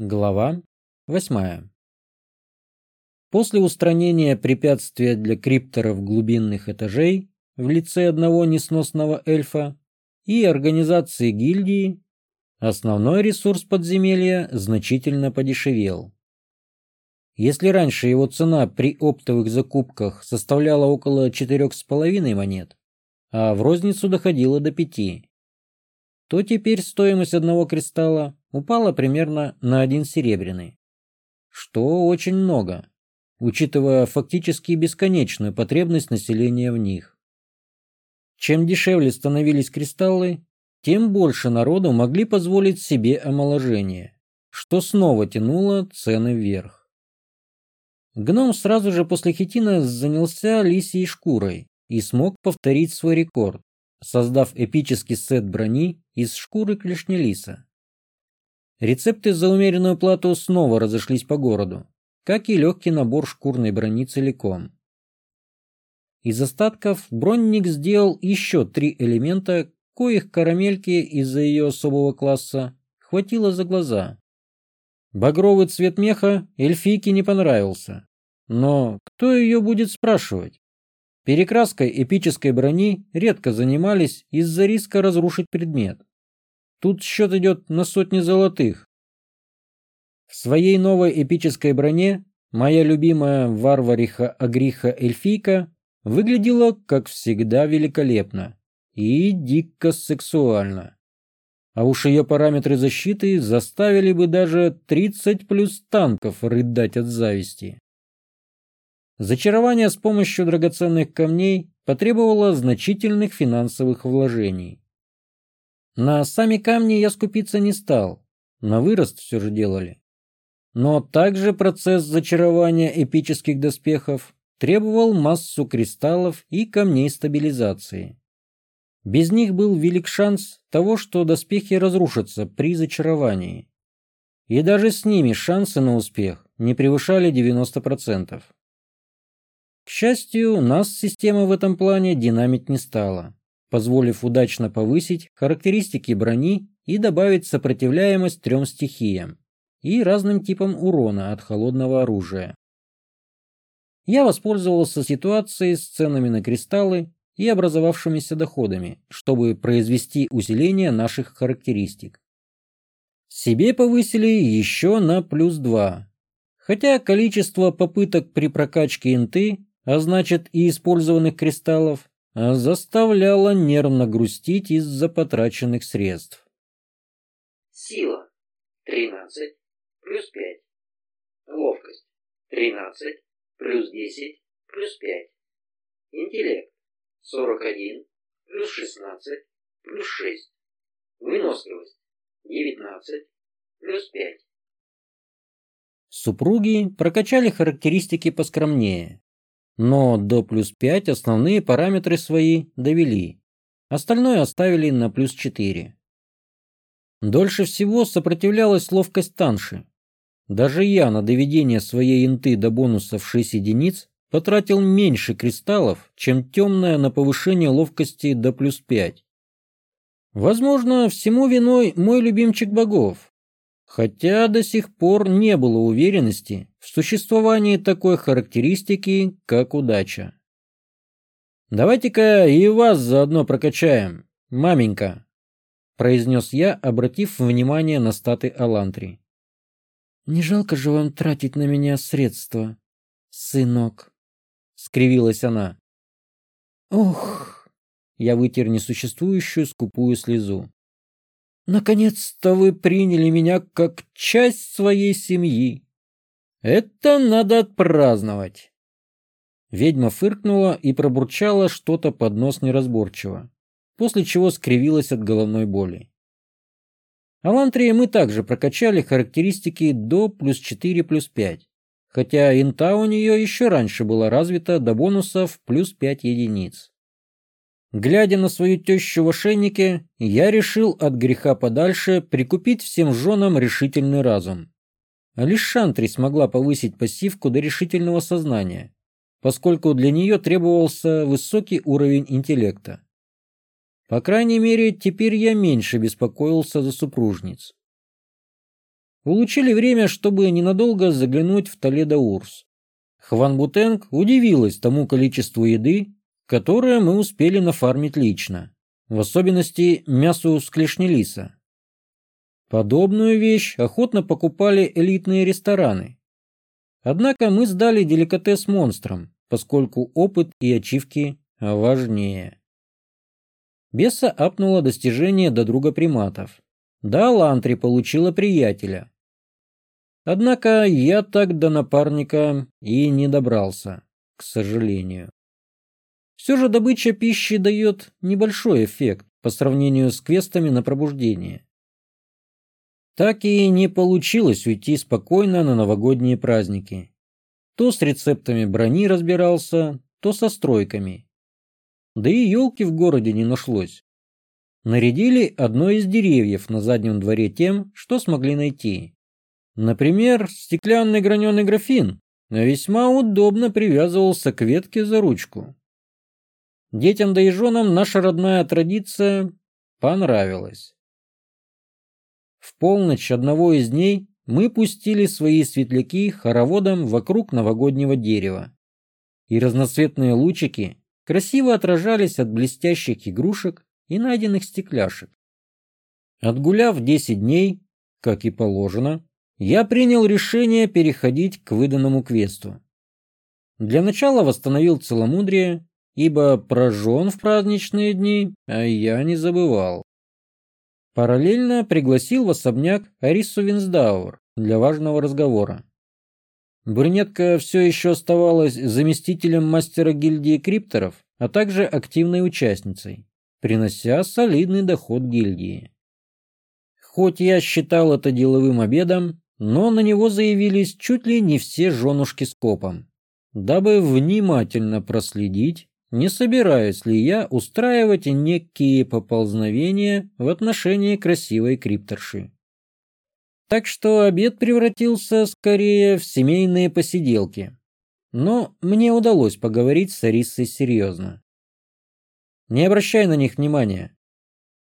Глава 8. После устранения препятствия для крипторов глубинных этажей в лице одного несносного эльфа и организации гильдии, основной ресурс подземелья значительно подешевел. Если раньше его цена при оптовых закупках составляла около 4,5 монет, а в розницу доходила до 5, то теперь стоимость одного кристалла упала примерно на один серебряный, что очень много, учитывая фактически бесконечную потребность населения в них. Чем дешевле становились кристаллы, тем больше народу могли позволить себе омоложение, что снова тянуло цены вверх. Гном сразу же после хитина занялся лисьей шкурой и смог повторить свой рекорд, создав эпический сет брони из шкуры клешнелиса. Рецепты за умеренную плату снова разошлись по городу, как и легкий набор шкурной брони целиком. Из остатков бронник сделал еще три элемента, коих карамельки из-за ее особого класса хватило за глаза. Багровый цвет меха эльфийке не понравился. Но кто ее будет спрашивать? Перекраской эпической брони редко занимались из-за риска разрушить предмет. Тут счет идет на сотни золотых. В своей новой эпической броне моя любимая варвариха Агриха Эльфийка выглядела, как всегда, великолепно и дико сексуально. А уж ее параметры защиты заставили бы даже 30 плюс танков рыдать от зависти. Зачарование с помощью драгоценных камней потребовало значительных финансовых вложений. На сами камни я скупиться не стал, на вырост все же делали. Но также процесс зачарования эпических доспехов требовал массу кристаллов и камней стабилизации. Без них был велик шанс того, что доспехи разрушатся при зачаровании. И даже с ними шансы на успех не превышали 90%. К счастью, нас система в этом плане динамить не стала позволив удачно повысить характеристики брони и добавить сопротивляемость трем стихиям и разным типам урона от холодного оружия. Я воспользовался ситуацией с ценами на кристаллы и образовавшимися доходами, чтобы произвести усиление наших характеристик. Себе повысили еще на плюс 2, хотя количество попыток при прокачке инты, а значит и использованных кристаллов, заставляла нервно грустить из-за потраченных средств. Сила 13 плюс 5. Ловкость 13 плюс 10 плюс 5. Интеллект 41 плюс 16 плюс 6. Выносливость 19 плюс 5. Супруги прокачали характеристики поскромнее, но до плюс 5 основные параметры свои довели. Остальное оставили на плюс 4. Дольше всего сопротивлялась ловкость Танши. Даже я на доведение своей инты до бонуса в 6 единиц потратил меньше кристаллов, чем темная на повышение ловкости до плюс 5. Возможно, всему виной мой любимчик богов, хотя до сих пор не было уверенности в существовании такой характеристики, как удача. «Давайте-ка и вас заодно прокачаем, маменька», — произнес я, обратив внимание на статы Алантри. «Не жалко же вам тратить на меня средства, сынок», — скривилась она. «Ох!» — я вытер несуществующую скупую слезу. Наконец-то вы приняли меня как часть своей семьи. Это надо отпраздновать. Ведьма фыркнула и пробурчала что-то под нос неразборчиво, после чего скривилась от головной боли. Алантрии мы также прокачали характеристики до плюс 4 плюс 5, хотя инта у нее еще раньше была развита до бонусов плюс 5 единиц. Глядя на свою тещу в ошейнике, я решил от греха подальше прикупить всем женам решительный разум. Лишь Шантри смогла повысить пассивку до решительного сознания, поскольку для нее требовался высокий уровень интеллекта. По крайней мере, теперь я меньше беспокоился за супружниц. улучили время, чтобы ненадолго заглянуть в Толедо-Урс. Хван Бутенг удивилась тому количеству еды, которое мы успели нафармить лично, в особенности мясу с клешнелиса. Подобную вещь охотно покупали элитные рестораны. Однако мы сдали деликатес монстрам, поскольку опыт и ачивки важнее. Беса апнула достижение до друга приматов. Да, Лантри получила приятеля. Однако я так до напарника и не добрался, к сожалению. Все же добыча пищи дает небольшой эффект по сравнению с квестами на пробуждение. Так и не получилось уйти спокойно на новогодние праздники. То с рецептами брони разбирался, то со стройками. Да и елки в городе не нашлось. Нарядили одно из деревьев на заднем дворе тем, что смогли найти. Например, стеклянный граненый графин весьма удобно привязывался к ветке за ручку. Детям да и женам наша родная традиция понравилась. В полночь одного из дней мы пустили свои светляки хороводом вокруг новогоднего дерева. И разноцветные лучики красиво отражались от блестящих игрушек и найденных стекляшек. Отгуляв 10 дней, как и положено, я принял решение переходить к выданному квесту. Для начала восстановил целомудрие, ибо прожжен в праздничные дни, а я не забывал. Параллельно пригласил в особняк Арису Винсдауэр для важного разговора. Брюнетка все еще оставалась заместителем мастера гильдии крипторов, а также активной участницей, принося солидный доход гильдии. Хоть я считал это деловым обедом, но на него заявились чуть ли не все женушки с копом, дабы внимательно проследить, не собираюсь ли я устраивать некие поползновения в отношении красивой крипторши. Так что обед превратился скорее в семейные посиделки. Но мне удалось поговорить с Арисой серьезно. Не обращай на них внимания.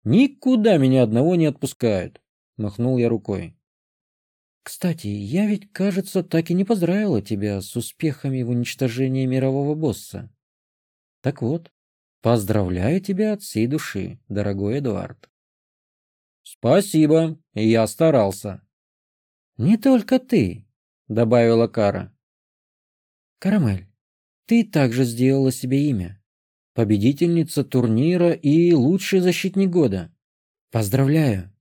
Никуда меня одного не отпускают, махнул я рукой. Кстати, я ведь, кажется, так и не поздравила тебя с успехами в уничтожении мирового босса. Так вот, поздравляю тебя от всей души, дорогой Эдуард. Спасибо, я старался. Не только ты, добавила Кара. Карамель, ты также сделала себе имя. Победительница турнира и лучший защитник года. Поздравляю,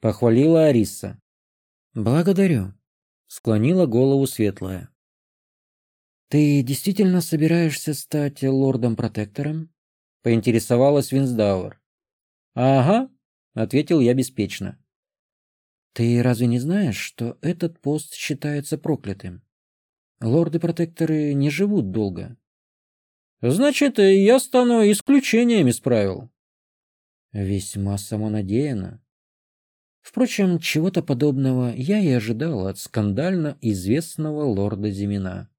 похвалила Ариса. Благодарю, склонила голову Светлая. «Ты действительно собираешься стать лордом-протектором?» — поинтересовалась Винсдауэр. «Ага», — ответил я беспечно. «Ты разве не знаешь, что этот пост считается проклятым? Лорды-протекторы не живут долго». «Значит, я стану исключением из правил». Весьма самонадеянно. Впрочем, чего-то подобного я и ожидал от скандально известного лорда Зимина.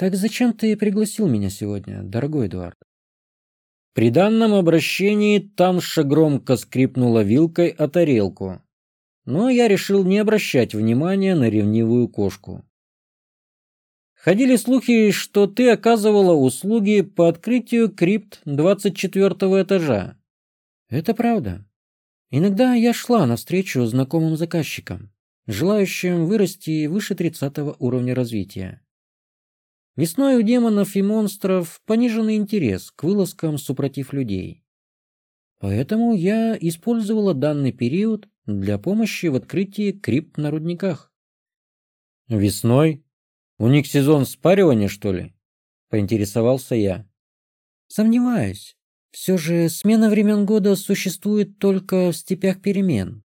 Так зачем ты пригласил меня сегодня, дорогой Эдуард? При данном обращении Танша громко скрипнула вилкой о тарелку, но я решил не обращать внимания на ревнивую кошку. Ходили слухи, что ты оказывала услуги по открытию крипт 24 этажа. Это правда. Иногда я шла навстречу знакомым заказчикам, желающим вырасти выше 30 уровня развития. Весной у демонов и монстров пониженный интерес к вылазкам супротив людей. Поэтому я использовала данный период для помощи в открытии крипт на рудниках. Весной? У них сезон спаривания, что ли? Поинтересовался я. Сомневаюсь. Все же смена времен года существует только в степях перемен.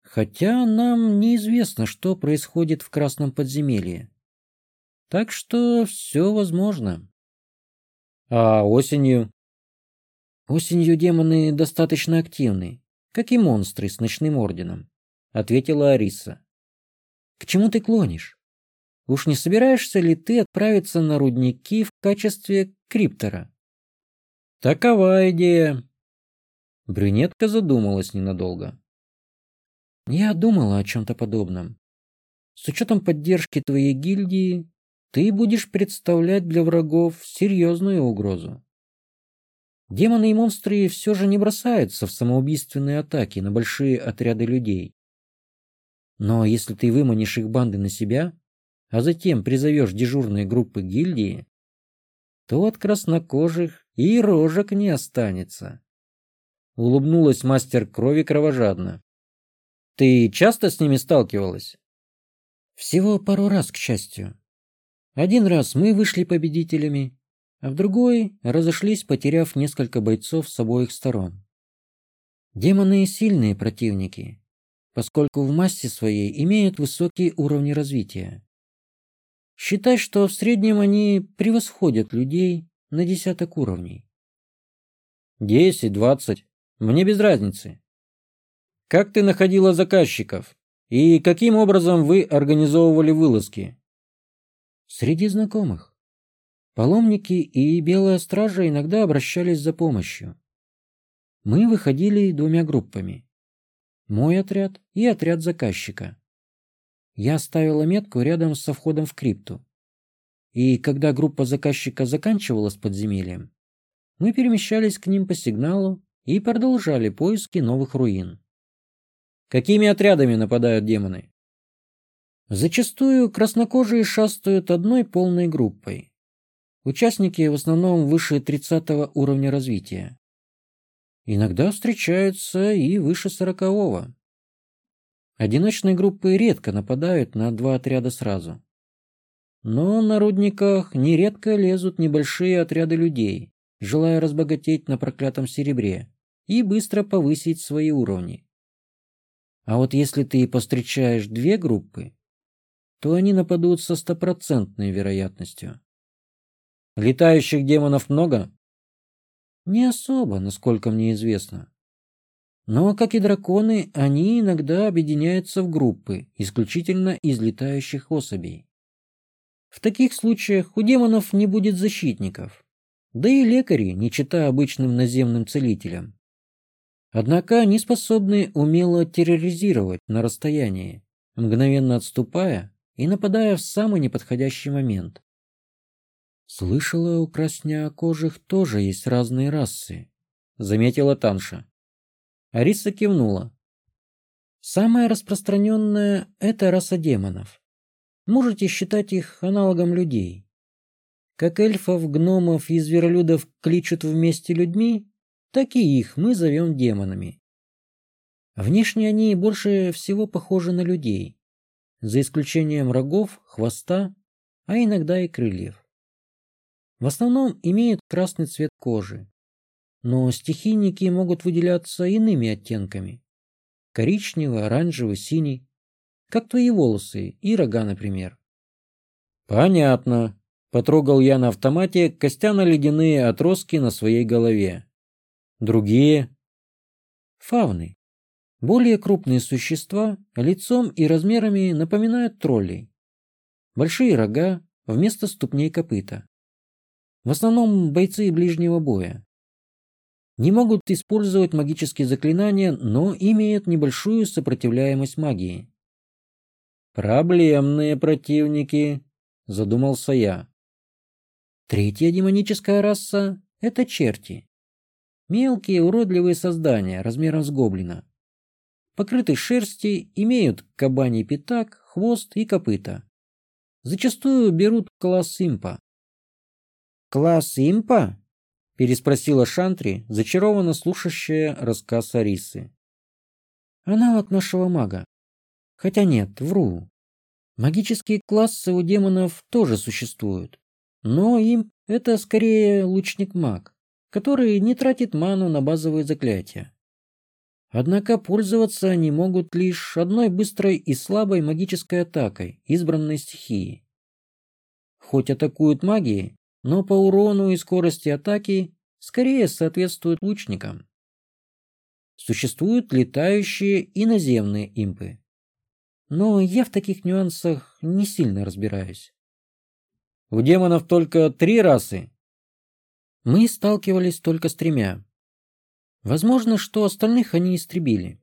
Хотя нам неизвестно, что происходит в Красном подземелье. Так что все возможно. А осенью? Осенью демоны достаточно активны, как и монстры с ночным орденом, ответила Ариса. К чему ты клонишь? Уж не собираешься ли ты отправиться на рудники в качестве криптора? Такова идея. Брюнетка задумалась ненадолго. Я думала о чем-то подобном. С учетом поддержки твоей гильдии, ты будешь представлять для врагов серьезную угрозу. Демоны и монстры все же не бросаются в самоубийственные атаки на большие отряды людей. Но если ты выманишь их банды на себя, а затем призовешь дежурные группы гильдии, то от краснокожих и рожек не останется. Улыбнулась мастер крови кровожадно. Ты часто с ними сталкивалась? Всего пару раз, к счастью. Один раз мы вышли победителями, а в другой разошлись, потеряв несколько бойцов с обоих сторон. Демоны сильные противники, поскольку в массе своей имеют высокие уровни развития. Считай, что в среднем они превосходят людей на десяток уровней. Десять, двадцать. Мне без разницы. Как ты находила заказчиков? И каким образом вы организовывали вылазки? Среди знакомых. Паломники и Белая Стража иногда обращались за помощью. Мы выходили двумя группами мой отряд и отряд заказчика. Я ставила метку рядом со входом в крипту. И когда группа заказчика заканчивала с подземельем, мы перемещались к ним по сигналу и продолжали поиски новых руин. Какими отрядами нападают демоны? Зачастую краснокожие шастают одной полной группой. Участники в основном выше 30 уровня развития. Иногда встречаются и выше сорокового. Одиночные группы редко нападают на два отряда сразу. Но на рудниках нередко лезут небольшие отряды людей, желая разбогатеть на проклятом серебре и быстро повысить свои уровни. А вот если ты повстречаешь две группы, то они нападут со стопроцентной вероятностью. Летающих демонов много? Не особо, насколько мне известно. Но, как и драконы, они иногда объединяются в группы, исключительно из летающих особей. В таких случаях у демонов не будет защитников, да и лекари, не чита обычным наземным целителям. Однако они способны умело терроризировать на расстоянии, мгновенно отступая и нападая в самый неподходящий момент. Слышала, у краснокожих тоже есть разные расы, заметила Танша. Ариса кивнула. Самая распространенная – это раса демонов. Можете считать их аналогом людей. Как эльфов, гномов и зверолюдов кличут вместе людьми, так и их мы зовем демонами. Внешне они больше всего похожи на людей, за исключением рогов, хвоста, а иногда и крыльев. В основном имеют красный цвет кожи, но стихийники могут выделяться иными оттенками. Коричневый, оранжевый, синий. Как твои волосы и рога, например. Понятно. Потрогал я на автомате костяно-ледяные отростки на своей голове. Другие? Фавны. Более крупные существа лицом и размерами напоминают троллей. Большие рога вместо ступней копыта. В основном бойцы ближнего боя. Не могут использовать магические заклинания, но имеют небольшую сопротивляемость магии. «Проблемные противники», — задумался я. Третья демоническая раса — это черти. Мелкие уродливые создания размером с гоблина. Покрыты шерсти, имеют кабаний пятак, хвост и копыта. Зачастую берут класс импа. «Класс импа?» — переспросила Шантри, зачарованно слушающая рассказ Арисы. «Аналог нашего мага. Хотя нет, вру. Магические классы у демонов тоже существуют, но им это скорее лучник-маг, который не тратит ману на базовые заклятия. Однако пользоваться они могут лишь одной быстрой и слабой магической атакой избранной стихии. Хоть атакуют магией, но по урону и скорости атаки скорее соответствуют лучникам. Существуют летающие и наземные импы. Но я в таких нюансах не сильно разбираюсь. У демонов только три расы. Мы сталкивались только с тремя. Возможно, что остальных они истребили.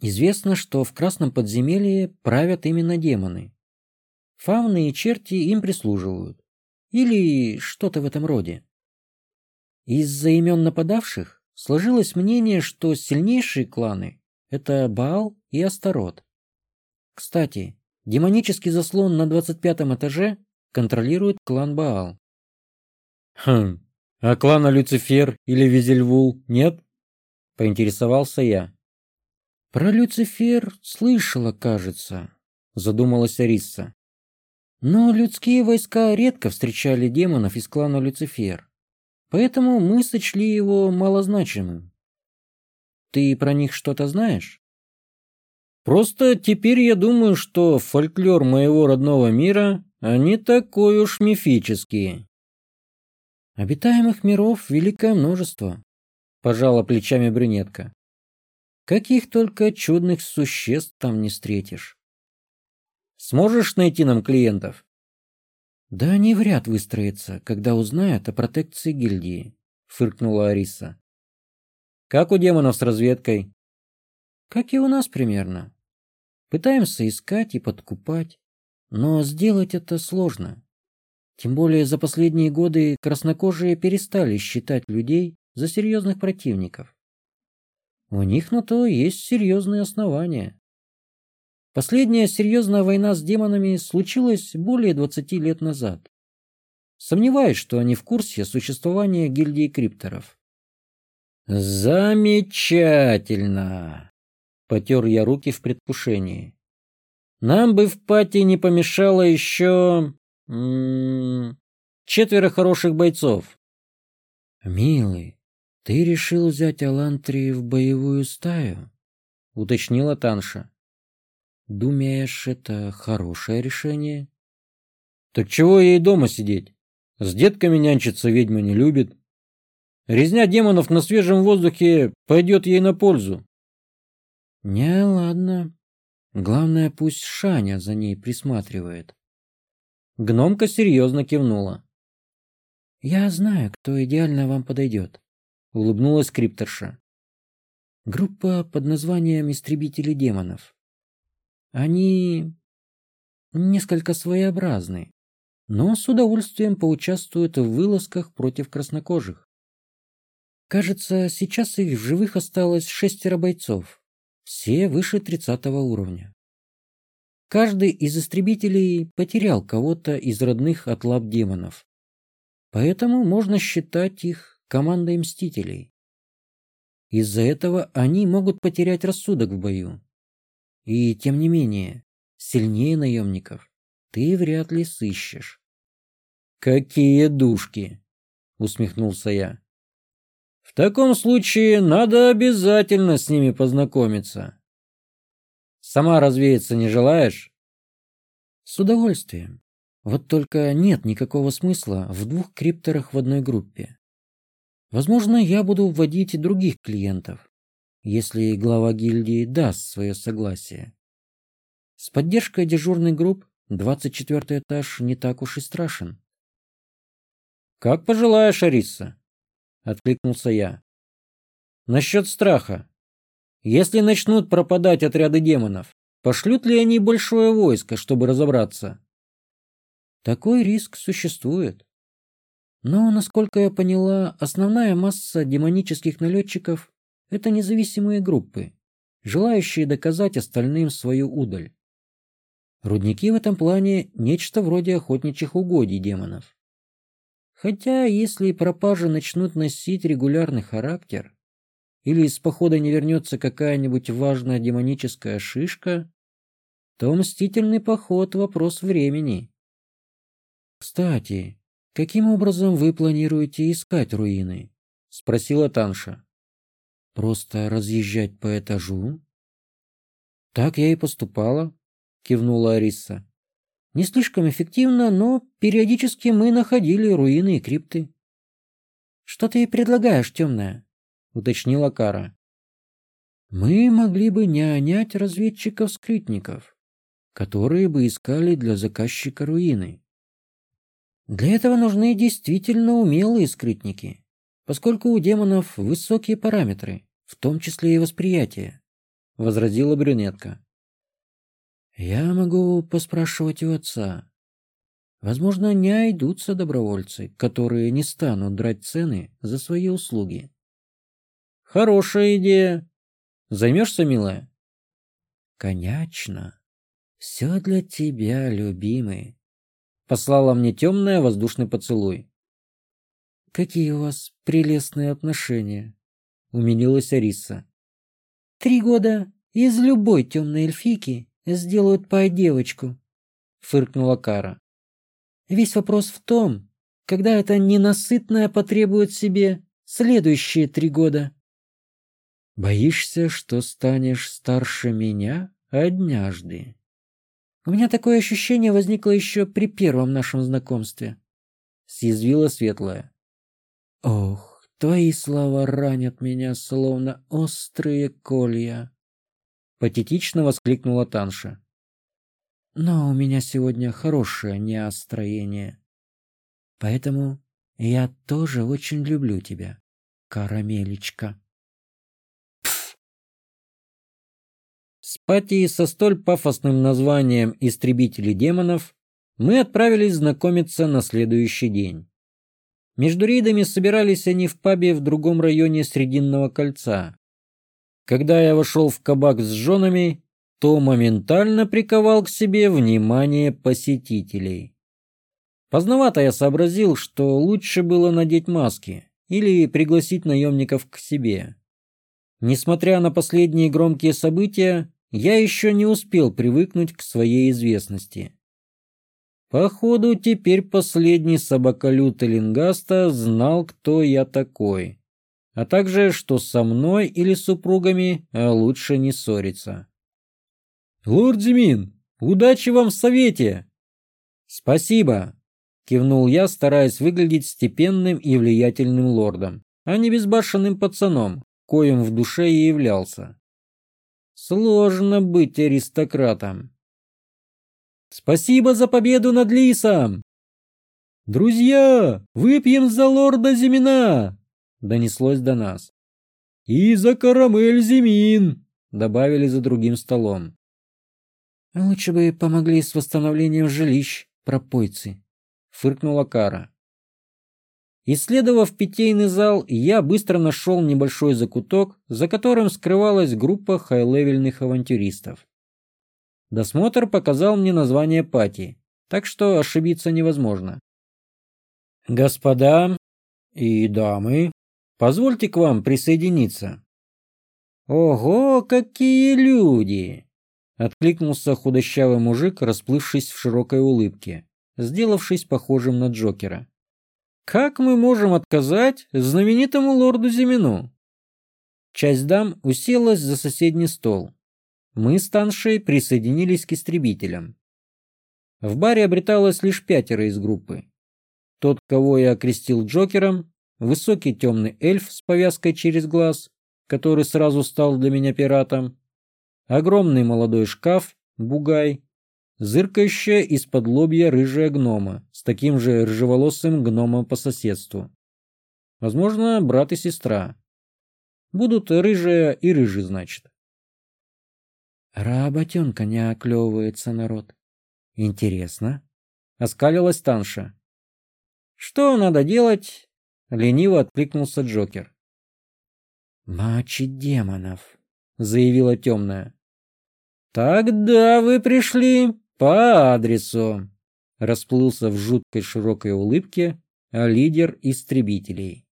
Известно, что в Красном подземелье правят именно демоны. Фауны и черти им прислуживают. Или что-то в этом роде. Из-за имен нападавших сложилось мнение, что сильнейшие кланы – это Баал и Астарот. Кстати, демонический заслон на 25 этаже контролирует клан Баал. Хм, а клана Люцифер или Визельвул нет? Поинтересовался я. Про Люцифер слышала, кажется, задумалась Ариса. Но людские войска редко встречали демонов из клана Люцифер, поэтому мы сочли его малозначимым. Ты про них что-то знаешь? Просто теперь я думаю, что фольклор моего родного мира, они такой уж мифические. Обитаемых миров великое множество, пожала плечами брюнетка. Каких только чудных существ там не встретишь. Сможешь найти нам клиентов? Да они вряд выстроятся, когда узнают о протекции гильдии, фыркнула Ариса. Как у демонов с разведкой? Как и у нас примерно. Пытаемся искать и подкупать, но сделать это сложно. Тем более за последние годы краснокожие перестали считать людей за серьезных противников. У них на то есть серьезные основания. Последняя серьезная война с демонами случилась более 20 лет назад. Сомневаюсь, что они в курсе существования гильдии крипторов. Замечательно! Потер я руки в предвкушении. Нам бы в пати не помешало еще... четверо хороших бойцов. Милый, ты решил взять Алантри в боевую стаю? Уточнила Танша. Думаешь, это хорошее решение? Так чего ей дома сидеть? С детками нянчиться ведьма не любит. Резня демонов на свежем воздухе пойдет ей на пользу. Не, ладно. Главное, пусть Шаня за ней присматривает. Гномка серьезно кивнула. Я знаю, кто идеально вам подойдет, улыбнулась крипторша. Группа под названием «Истребители демонов». Они несколько своеобразны, но с удовольствием поучаствуют в вылазках против краснокожих. Кажется, сейчас их в живых осталось шестеро бойцов, все выше 30 уровня. Каждый из истребителей потерял кого-то из родных от лап демонов. Поэтому можно считать их командой мстителей. Из-за этого они могут потерять рассудок в бою. И тем не менее, сильнее наемников ты вряд ли сыщешь. «Какие душки!» — усмехнулся я. В таком случае надо обязательно с ними познакомиться. Сама развеяться не желаешь? С удовольствием. Вот только нет никакого смысла в двух крипторах в одной группе. Возможно, я буду вводить других клиентов, если глава гильдии даст свое согласие. С поддержкой дежурных групп 24 этаж не так уж и страшен. Как пожелаешь, Ариса откликнулся я. Насчет страха. Если начнут пропадать отряды демонов, пошлют ли они большое войско, чтобы разобраться? Такой риск существует. Но, насколько я поняла, основная масса демонических налетчиков – это независимые группы, желающие доказать остальным свою удаль. Рудники в этом плане – нечто вроде охотничьих угодий демонов. Хотя, если пропажи начнут носить регулярный характер, или из похода не вернется какая-нибудь важная демоническая шишка, то мстительный поход — вопрос времени. «Кстати, каким образом вы планируете искать руины?» — спросила Танша. «Просто разъезжать по этажу?» «Так я и поступала», — кивнула Ариса. Не слишком эффективно, но периодически мы находили руины и крипты. «Что ты предлагаешь, темная?» — уточнила Кара. «Мы могли бы нянять разведчиков-скрытников, которые бы искали для заказчика руины. Для этого нужны действительно умелые скрытники, поскольку у демонов высокие параметры, в том числе и восприятие. — возразила брюнетка. «Я могу поспрашивать у отца. Возможно, не найдутся добровольцы, которые не станут драть цены за свои услуги». «Хорошая идея. Займешься, милая?» «Конечно. Все для тебя, любимый», — послала мне темная воздушный поцелуй. «Какие у вас прелестные отношения», — умилилась Ариса. «Три года из любой темной эльфики сделают пай-девочку», — фыркнула Кара. «Весь вопрос в том, когда эта ненасытная потребует себе следующие три года». «Боишься, что станешь старше меня однажды?» «У меня такое ощущение возникло еще при первом нашем знакомстве», — съязвила Светлая. «Ох, Твои слова ранят меня, словно острые колья. Патетично воскликнула Танша. Но у меня сегодня хорошее неостроение. Поэтому я тоже очень люблю тебя, карамелечка. С Пати со столь пафосным названием «Истребители демонов» мы отправились знакомиться на следующий день. Между рейдами собирались они в пабе в другом районе Срединного кольца. Когда я вошел в кабак с женами, то моментально приковал к себе внимание посетителей. Поздновато я сообразил, что лучше было надеть маски или пригласить наемников к себе. Несмотря на последние громкие события, я еще не успел привыкнуть к своей известности. Походу, теперь последний собаколют Эллингаста знал, кто я такой, а также, что со мной или супругами лучше не ссориться. «Лорд Зимин, удачи вам в совете!» «Спасибо!» — кивнул я, стараясь выглядеть степенным и влиятельным лордом, а не безбашенным пацаном, коим в душе и являлся. Сложно быть аристократом. Спасибо за победу над Лисом! Друзья, выпьем за лорда Зимина! Донеслось до нас. И за карамель Зимин! Добавили за другим столом. Лучше бы помогли с восстановлением жилищ, пропойцы, фыркнула Кара. Исследовав питейный зал, я быстро нашел небольшой закуток, за которым скрывалась группа хай-левельных авантюристов. Досмотр показал мне название пати, так что ошибиться невозможно. Господа и дамы, позвольте к вам присоединиться. Ого, какие люди! Откликнулся худощавый мужик, расплывшись в широкой улыбке, сделавшись похожим на Джокера. Как мы можем отказать знаменитому лорду Зимину? Часть дам уселась за соседний стол, мы с Таншей присоединились к истребителям. В баре обреталось лишь пятеро из группы. Тот, кого я окрестил Джокером, высокий темный эльф с повязкой через глаз, который сразу стал для меня пиратом, огромный молодой шкаф, бугай, зыркающая из-под лобья рыжая гнома с таким же рыжеволосым гномом по соседству. Возможно, брат и сестра. Будут рыжая и рыжий, значит. Работенка не оклевывается, народ. Интересно. Оскалилась Танша. Что надо делать? Лениво откликнулся Джокер. Мочить демонов, заявила темная. Тогда вы пришли по адресу. Расплылся в жуткой широкой улыбке лидер истребителей.